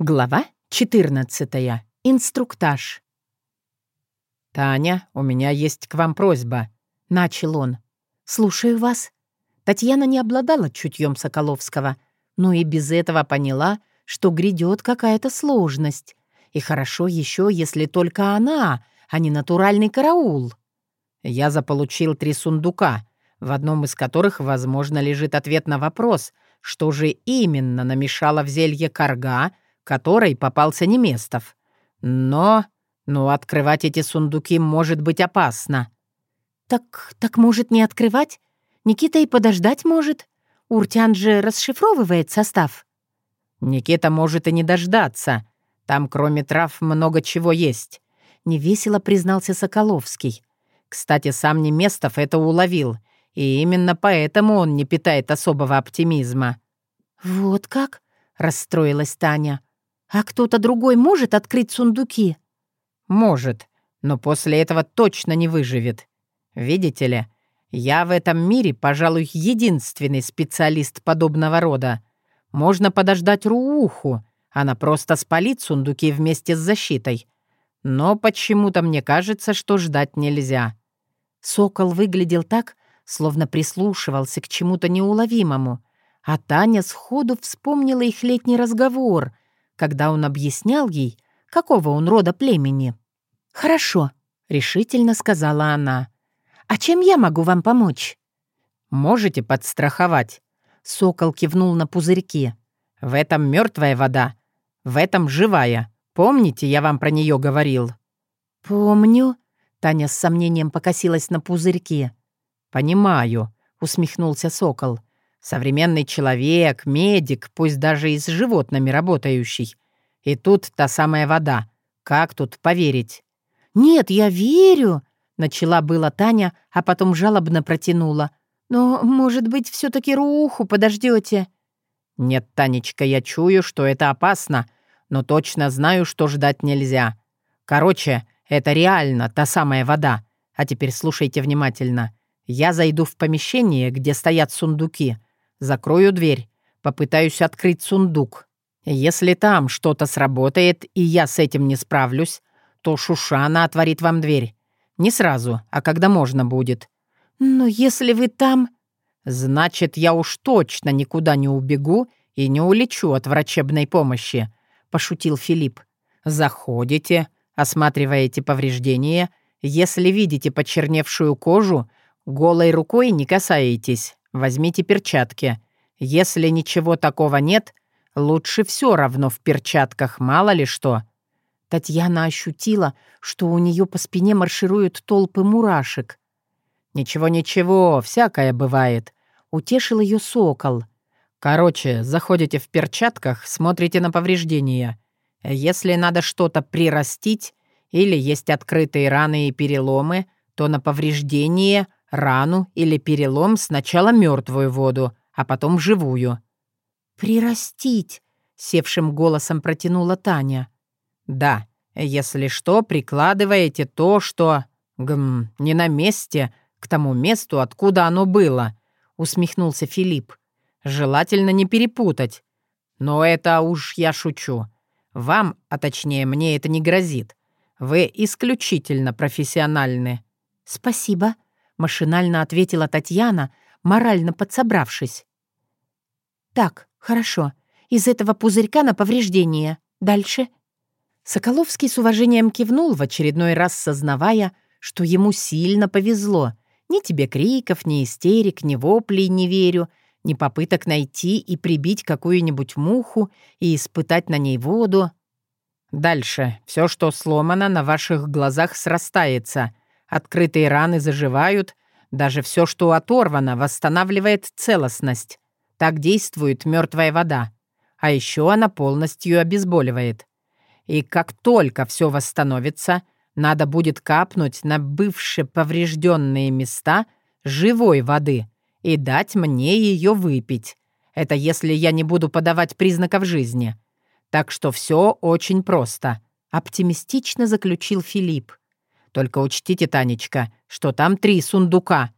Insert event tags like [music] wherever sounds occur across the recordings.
Глава 14. Инструктаж. «Таня, у меня есть к вам просьба», — начал он. «Слушаю вас». Татьяна не обладала чутьем Соколовского, но и без этого поняла, что грядет какая-то сложность. И хорошо еще, если только она, а не натуральный караул. Я заполучил три сундука, в одном из которых, возможно, лежит ответ на вопрос, что же именно намешало в зелье карга — которой попался Неместов. Но... но открывать эти сундуки может быть опасно. «Так... так, может, не открывать? Никита и подождать может. Уртян же расшифровывает состав». «Никита может и не дождаться. Там, кроме трав, много чего есть», — невесело признался Соколовский. Кстати, сам Неместов это уловил, и именно поэтому он не питает особого оптимизма. «Вот как?» — расстроилась Таня. «А кто-то другой может открыть сундуки?» «Может, но после этого точно не выживет. Видите ли, я в этом мире, пожалуй, единственный специалист подобного рода. Можно подождать Рууху, она просто спалит сундуки вместе с защитой. Но почему-то мне кажется, что ждать нельзя». Сокол выглядел так, словно прислушивался к чему-то неуловимому, а Таня сходу вспомнила их летний разговор — когда он объяснял ей, какого он рода племени. «Хорошо», — решительно сказала она. «А чем я могу вам помочь?» «Можете подстраховать». Сокол кивнул на пузырьки. «В этом мертвая вода, в этом живая. Помните, я вам про нее говорил?» «Помню», — Таня с сомнением покосилась на пузырьки. «Понимаю», — усмехнулся сокол. Современный человек, медик, пусть даже и с животными работающий. И тут та самая вода. Как тут поверить? «Нет, я верю», — начала была Таня, а потом жалобно протянула. «Но, может быть, все таки Руху подождете? «Нет, Танечка, я чую, что это опасно, но точно знаю, что ждать нельзя. Короче, это реально та самая вода. А теперь слушайте внимательно. Я зайду в помещение, где стоят сундуки, Закрою дверь, попытаюсь открыть сундук. Если там что-то сработает, и я с этим не справлюсь, то Шушана отворит вам дверь. Не сразу, а когда можно будет. Но если вы там... Значит, я уж точно никуда не убегу и не улечу от врачебной помощи, пошутил Филипп. Заходите, осматриваете повреждения. Если видите почерневшую кожу, голой рукой не касаетесь. Возьмите перчатки. Если ничего такого нет, лучше все равно в перчатках, мало ли что». Татьяна ощутила, что у нее по спине маршируют толпы мурашек. «Ничего-ничего, всякое бывает», — утешил ее сокол. «Короче, заходите в перчатках, смотрите на повреждения. Если надо что-то прирастить или есть открытые раны и переломы, то на повреждение рану или перелом сначала мертвую воду, а потом живую». «Прирастить», — севшим голосом протянула Таня. «Да, если что, прикладываете то, что... Гм, не на месте, к тому месту, откуда оно было», — усмехнулся Филипп. «Желательно не перепутать. Но это уж я шучу. Вам, а точнее мне это не грозит. Вы исключительно профессиональны». «Спасибо», машинально ответила Татьяна, морально подсобравшись. «Так, хорошо. Из этого пузырька на повреждение. Дальше?» Соколовский с уважением кивнул, в очередной раз сознавая, что ему сильно повезло. Ни тебе криков, ни истерик, ни воплей не верю, ни попыток найти и прибить какую-нибудь муху и испытать на ней воду. Дальше. Все, что сломано, на ваших глазах срастается. Открытые раны заживают, даже все, что оторвано, восстанавливает целостность. Так действует мертвая вода. А еще она полностью обезболивает. И как только все восстановится, надо будет капнуть на бывшие поврежденные места живой воды и дать мне ее выпить. Это если я не буду подавать признаков жизни. Так что все очень просто», — оптимистично заключил Филипп. Только учтите, Танечка, что там три сундука».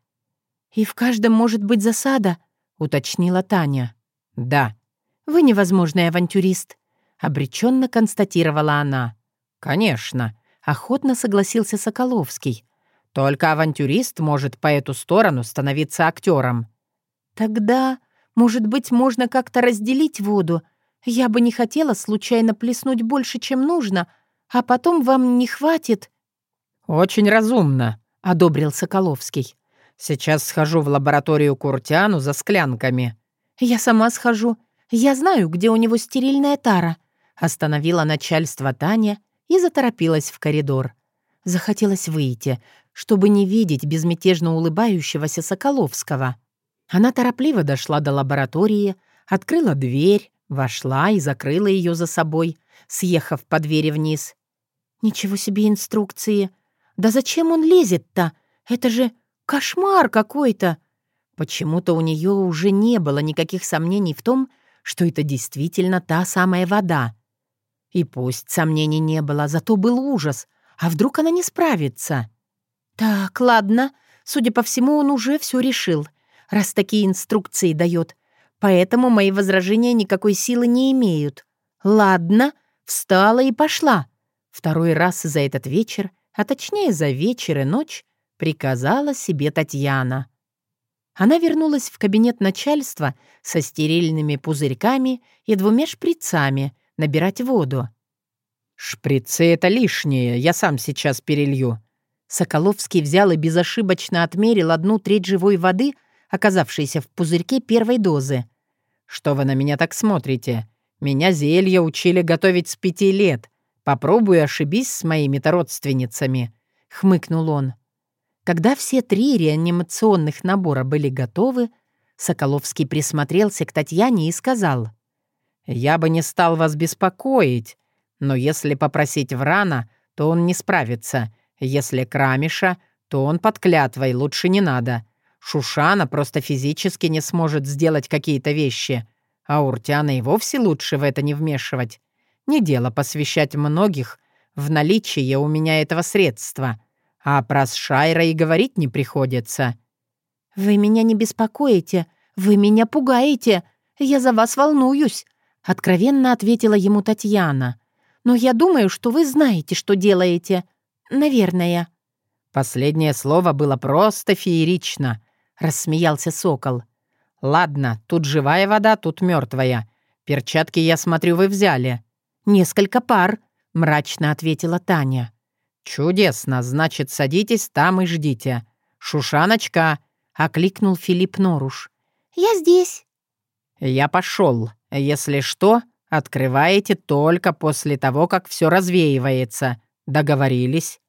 «И в каждом может быть засада», — уточнила Таня. «Да». «Вы невозможный авантюрист», обреченно констатировала она. «Конечно», — охотно согласился Соколовский. «Только авантюрист может по эту сторону становиться актером». «Тогда, может быть, можно как-то разделить воду? Я бы не хотела случайно плеснуть больше, чем нужно, а потом вам не хватит». «Очень разумно», — одобрил Соколовский. «Сейчас схожу в лабораторию Куртяну за склянками». «Я сама схожу. Я знаю, где у него стерильная тара», — остановила начальство Таня и заторопилась в коридор. Захотелось выйти, чтобы не видеть безмятежно улыбающегося Соколовского. Она торопливо дошла до лаборатории, открыла дверь, вошла и закрыла ее за собой, съехав по двери вниз. «Ничего себе инструкции! Да зачем он лезет-то? Это же кошмар какой-то!» Почему-то у нее уже не было никаких сомнений в том, что это действительно та самая вода. И пусть сомнений не было, зато был ужас. А вдруг она не справится? «Так, ладно. Судя по всему, он уже все решил, раз такие инструкции дает. Поэтому мои возражения никакой силы не имеют. Ладно, встала и пошла. Второй раз за этот вечер, а точнее за вечер и ночь, приказала себе Татьяна. Она вернулась в кабинет начальства со стерильными пузырьками и двумя шприцами набирать воду. «Шприцы — это лишнее, я сам сейчас перелью». Соколовский взял и безошибочно отмерил одну треть живой воды, оказавшейся в пузырьке первой дозы. «Что вы на меня так смотрите? Меня зелья учили готовить с пяти лет. Попробуй ошибись с моими-то родственницами», — хмыкнул он. Когда все три реанимационных набора были готовы, Соколовский присмотрелся к Татьяне и сказал. «Я бы не стал вас беспокоить, но если попросить Врана, то он не справится. Если Крамиша, то он под клятвой, лучше не надо. Шушана просто физически не сможет сделать какие-то вещи, а Уртяна и вовсе лучше в это не вмешивать. Не дело посвящать многих в наличие у меня этого средства, а про Шайра и говорить не приходится». «Вы меня не беспокоите, вы меня пугаете, я за вас волнуюсь», — откровенно ответила ему Татьяна. «Но я думаю, что вы знаете, что делаете. Наверное». Последнее слово было просто феерично, рассмеялся сокол. «Ладно, тут живая вода, тут мертвая. Перчатки, я смотрю, вы взяли». «Несколько пар», — мрачно ответила Таня. «Чудесно, значит, садитесь там и ждите. Шушаночка!» — окликнул Филипп Норуш. «Я здесь». «Я пошел. Если что, открываете только после того, как все развеивается. Договорились?»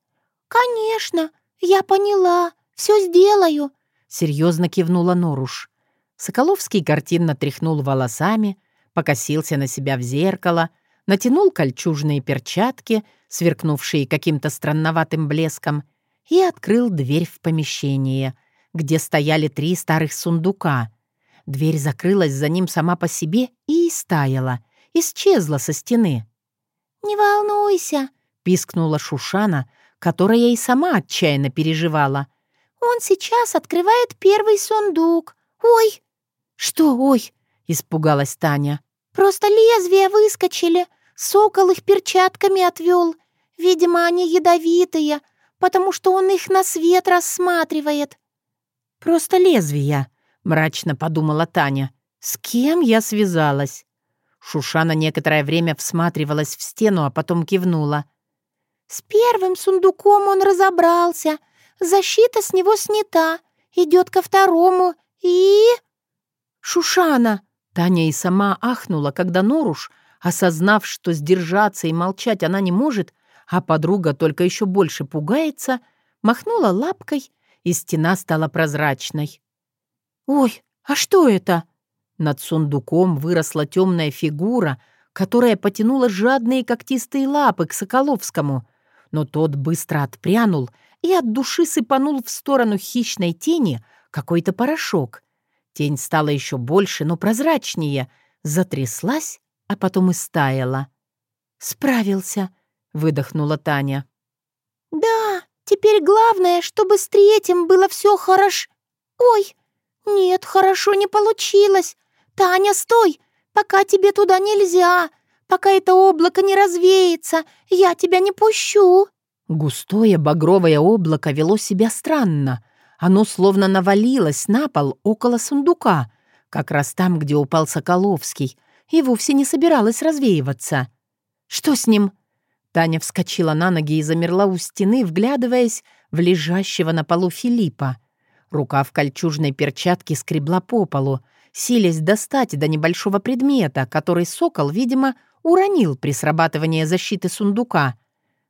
«Конечно, я поняла. Все сделаю», серьезно кивнула Норуш. Соколовский картинно тряхнул волосами, покосился на себя в зеркало, натянул кольчужные перчатки, сверкнувшие каким-то странноватым блеском, и открыл дверь в помещение, где стояли три старых сундука. Дверь закрылась за ним сама по себе и истаяла, исчезла со стены. «Не волнуйся», — пискнула Шушана, которая и сама отчаянно переживала — он сейчас открывает первый сундук. Ой!» «Что ой?» — испугалась Таня. «Просто лезвия выскочили. Сокол их перчатками отвел. Видимо, они ядовитые, потому что он их на свет рассматривает». «Просто лезвия», — мрачно подумала Таня. «С кем я связалась?» Шушана некоторое время всматривалась в стену, а потом кивнула. «С первым сундуком он разобрался», Защита с него снята, идет ко второму и...» «Шушана!» Таня и сама ахнула, когда Норуш, осознав, что сдержаться и молчать она не может, а подруга только еще больше пугается, махнула лапкой, и стена стала прозрачной. «Ой, а что это?» Над сундуком выросла темная фигура, которая потянула жадные когтистые лапы к Соколовскому, но тот быстро отпрянул и от души сыпанул в сторону хищной тени какой-то порошок. Тень стала еще больше, но прозрачнее, затряслась, а потом и стаяла. «Справился», — выдохнула Таня. «Да, теперь главное, чтобы с третьим было все хорошо. Ой, нет, хорошо не получилось. Таня, стой, пока тебе туда нельзя. пока это облако не развеется, я тебя не пущу!» Густое багровое облако вело себя странно. Оно словно навалилось на пол около сундука, как раз там, где упал Соколовский, и вовсе не собиралось развеиваться. «Что с ним?» Таня вскочила на ноги и замерла у стены, вглядываясь в лежащего на полу Филиппа. Рука в кольчужной перчатке скребла по полу, силясь достать до небольшого предмета, который сокол, видимо, уронил при срабатывании защиты сундука.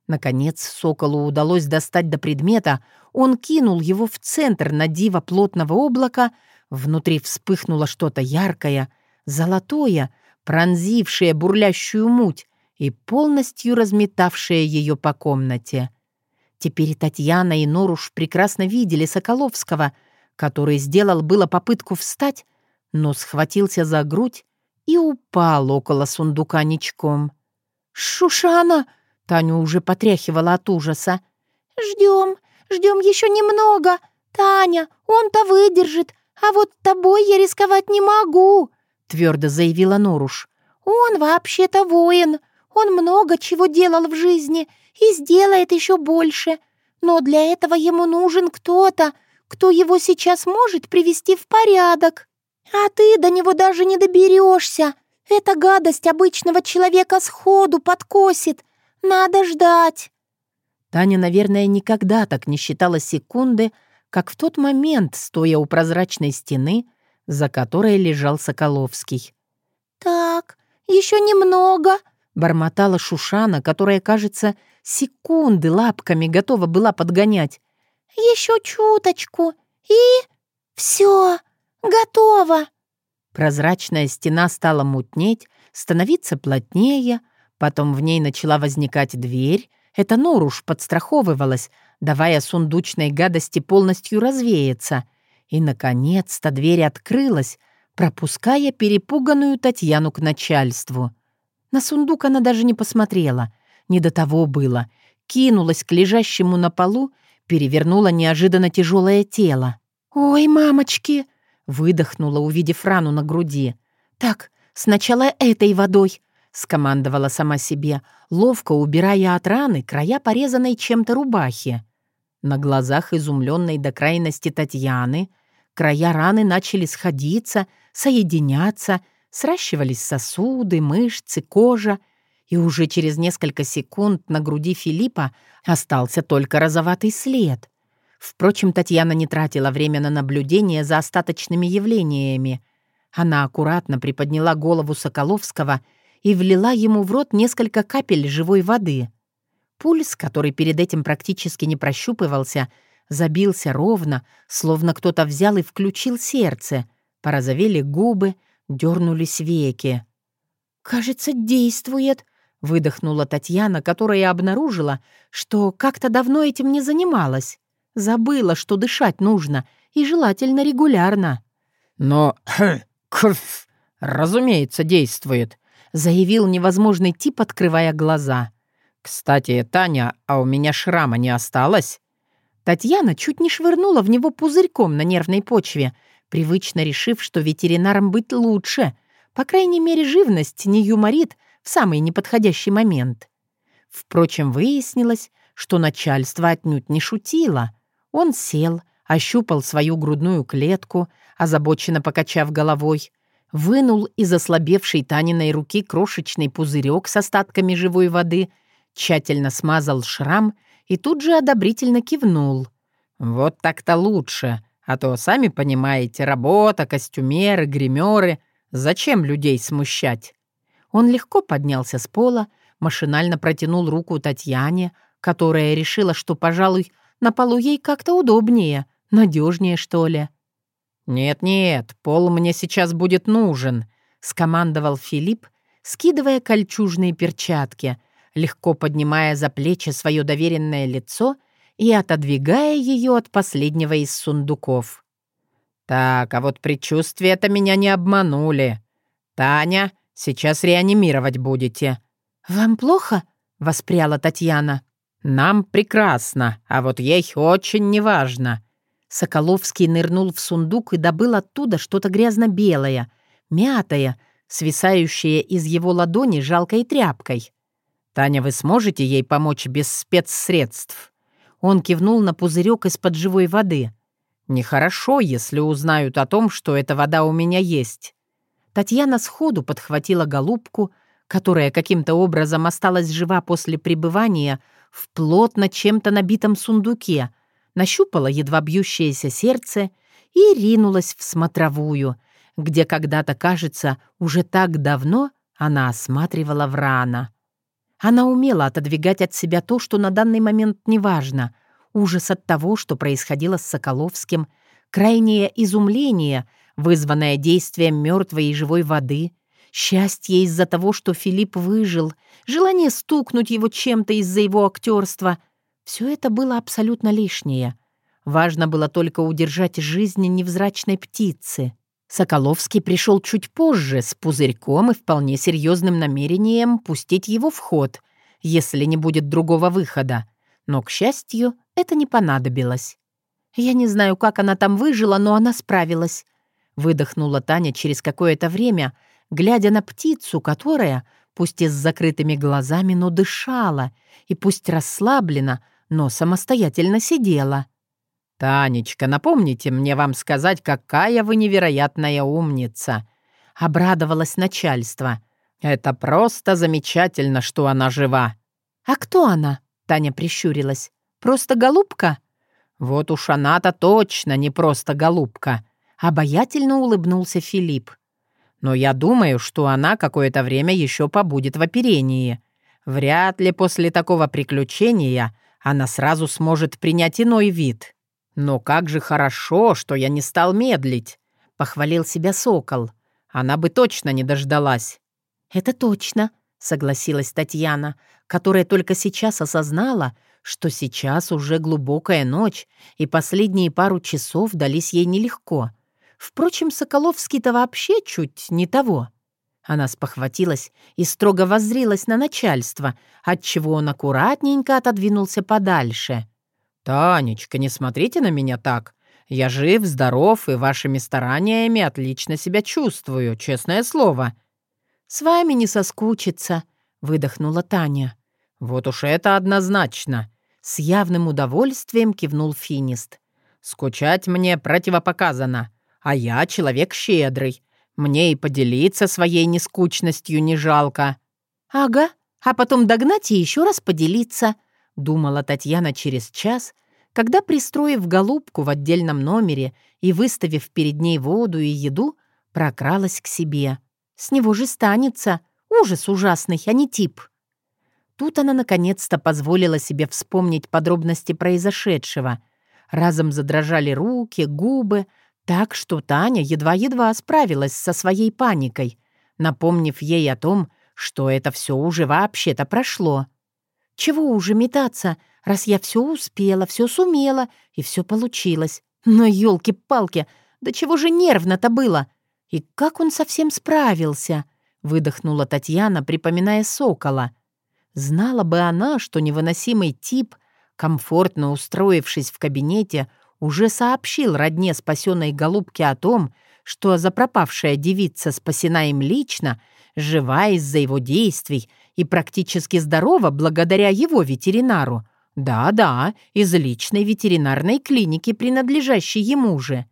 Наконец соколу удалось достать до предмета, он кинул его в центр на диво плотного облака, внутри вспыхнуло что-то яркое, золотое, пронзившее бурлящую муть и полностью разметавшее ее по комнате. Теперь Татьяна и Норуш прекрасно видели Соколовского, который сделал было попытку встать, но схватился за грудь и упал около сундука ничком. «Шушана!» — Таню уже потряхивала от ужаса. «Ждем, ждем еще немного. Таня, он-то выдержит, а вот тобой я рисковать не могу», — твердо заявила Норуш. «Он вообще-то воин. Он много чего делал в жизни и сделает еще больше. Но для этого ему нужен кто-то, кто его сейчас может привести в порядок». «А ты до него даже не доберешься. Эта гадость обычного человека сходу подкосит. Надо ждать». Таня, наверное, никогда так не считала секунды, как в тот момент, стоя у прозрачной стены, за которой лежал Соколовский. «Так, еще немного», — бормотала Шушана, которая, кажется, секунды лапками готова была подгонять. «Еще чуточку, и... все!» «Готово!» Прозрачная стена стала мутнеть, становиться плотнее, потом в ней начала возникать дверь. Это Норуш подстраховывалась, давая сундучной гадости полностью развеяться. И, наконец-то, дверь открылась, пропуская перепуганную Татьяну к начальству. На сундук она даже не посмотрела. Не до того было. Кинулась к лежащему на полу, перевернула неожиданно тяжелое тело. «Ой, мамочки!» Выдохнула, увидев рану на груди. «Так, сначала этой водой», — скомандовала сама себе, ловко убирая от раны края порезанной чем-то рубахи. На глазах изумленной до крайности Татьяны края раны начали сходиться, соединяться, сращивались сосуды, мышцы, кожа, и уже через несколько секунд на груди Филиппа остался только розоватый след. Впрочем, Татьяна не тратила время на наблюдение за остаточными явлениями. Она аккуратно приподняла голову Соколовского и влила ему в рот несколько капель живой воды. Пульс, который перед этим практически не прощупывался, забился ровно, словно кто-то взял и включил сердце. Порозовели губы, дернулись веки. «Кажется, действует», — выдохнула Татьяна, которая обнаружила, что как-то давно этим не занималась. Забыла, что дышать нужно, и желательно регулярно. «Но... [clears throat] кф, разумеется, действует», — заявил невозможный тип, открывая глаза. «Кстати, Таня, а у меня шрама не осталось?» Татьяна чуть не швырнула в него пузырьком на нервной почве, привычно решив, что ветеринарам быть лучше. По крайней мере, живность не юморит в самый неподходящий момент. Впрочем, выяснилось, что начальство отнюдь не шутило — он сел, ощупал свою грудную клетку, озабоченно покачав головой, вынул из ослабевшей Таниной руки крошечный пузырек с остатками живой воды, тщательно смазал шрам и тут же одобрительно кивнул. «Вот так-то лучше, а то, сами понимаете, работа, костюмеры, гримеры. Зачем людей смущать?» Он легко поднялся с пола, машинально протянул руку Татьяне, которая решила, что, пожалуй, на полу ей как-то удобнее, надежнее, что ли. «Нет-нет, пол мне сейчас будет нужен», — скомандовал Филипп, скидывая кольчужные перчатки, легко поднимая за плечи свое доверенное лицо и отодвигая ее от последнего из сундуков. «Так, а вот предчувствия-то меня не обманули. Таня, сейчас реанимировать будете». «Вам плохо?» — воспряла Татьяна. «Нам прекрасно, а вот ей очень неважно». Соколовский нырнул в сундук и добыл оттуда что-то грязно-белое, мятое, свисающее из его ладони жалкой тряпкой. «Таня, вы сможете ей помочь без спецсредств?» Он кивнул на пузырек из-под живой воды. «Нехорошо, если узнают о том, что эта вода у меня есть». Татьяна сходу подхватила голубку, которая каким-то образом осталась жива после пребывания в плотно чем-то набитом сундуке, нащупала едва бьющееся сердце и ринулась в смотровую, где когда-то, кажется, уже так давно она осматривала Врана. Она умела отодвигать от себя то, что на данный момент неважно. Ужас от того, что происходило с Соколовским, крайнее изумление, вызванное действием мертвой и живой воды, счастье из-за того, что Филипп выжил, желание стукнуть его чем-то из-за его актерства — все это было абсолютно лишнее. Важно было только удержать жизнь невзрачной птицы. Соколовский пришел чуть позже с пузырьком и вполне серьезным намерением пустить его в ход, если не будет другого выхода. Но, к счастью, это не понадобилось. «Я не знаю, как она там выжила, но она справилась», — выдохнула Таня через какое-то время, глядя на птицу, которая, пусть и с закрытыми глазами, но дышала, и пусть расслаблена, но самостоятельно сидела. «Танечка, напомните мне вам сказать, какая вы невероятная умница!» — обрадовалось начальство. «Это просто замечательно, что она жива!» «А кто она?» — Таня прищурилась. «Просто голубка?» «Вот уж она-то точно не просто голубка!» — обаятельно улыбнулся Филипп. «Но я думаю, что она какое-то время еще побудет в оперении. Вряд ли после такого приключения она сразу сможет принять иной вид. Но как же хорошо, что я не стал медлить, похвалил себя сокол. Она бы точно не дождалась. Это точно, согласилась Татьяна, которая только сейчас осознала, что сейчас уже глубокая ночь, и последние пару часов дались ей нелегко. Впрочем, Соколовский-то вообще чуть не того. Она спохватилась и строго воззрилась на начальство, отчего он аккуратненько отодвинулся подальше. «Танечка, не смотрите на меня так. Я жив, здоров и вашими стараниями отлично себя чувствую, честное слово». «С вами не соскучиться», — выдохнула Таня. «Вот уж это однозначно», — с явным удовольствием кивнул Финист. «Скучать мне противопоказано, а я человек щедрый, мне и поделиться своей нескучностью не жалко». «Ага, а потом догнать и еще раз поделиться», — думала Татьяна через час, когда, пристроив голубку в отдельном номере и выставив перед ней воду и еду, прокралась к себе. С него же станется. Ужас ужасный, а не тип. Тут она наконец-то позволила себе вспомнить подробности произошедшего. Разом задрожали руки, губы, так что Таня едва-едва справилась со своей паникой, напомнив ей о том, что это все уже вообще-то прошло. Чего уже метаться, раз я все успела, все сумела и все получилось. Но елки-палки, да чего же нервно-то было? И как он совсем справился? Выдохнула Татьяна, припоминая сокола. Знала бы она, что невыносимый тип, комфортно устроившись в кабинете, уже сообщил родне спасенной голубке о том, что запропавшая девица спасена им лично, жива из-за его действий и практически здорова благодаря его ветеринару. Да-да, из личной ветеринарной клиники, принадлежащей ему же.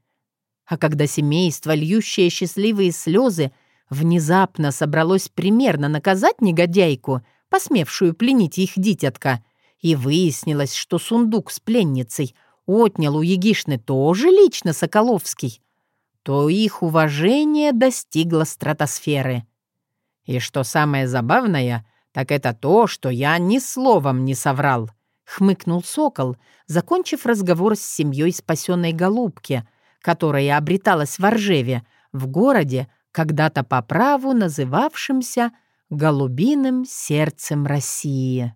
А когда семейство, льющее счастливые слезы, внезапно собралось примерно наказать негодяйку, посмевшую пленить их дитятка, и выяснилось, что сундук с пленницей — отнял у Егишны тоже лично Соколовский, то их уважение достигло стратосферы. И что самое забавное, так это то, что я ни словом не соврал, хмыкнул Сокол, закончив разговор с семьей спасенной голубки, которая обреталась в Оржеве, в городе, когда-то по праву называвшемся «Голубиным сердцем России».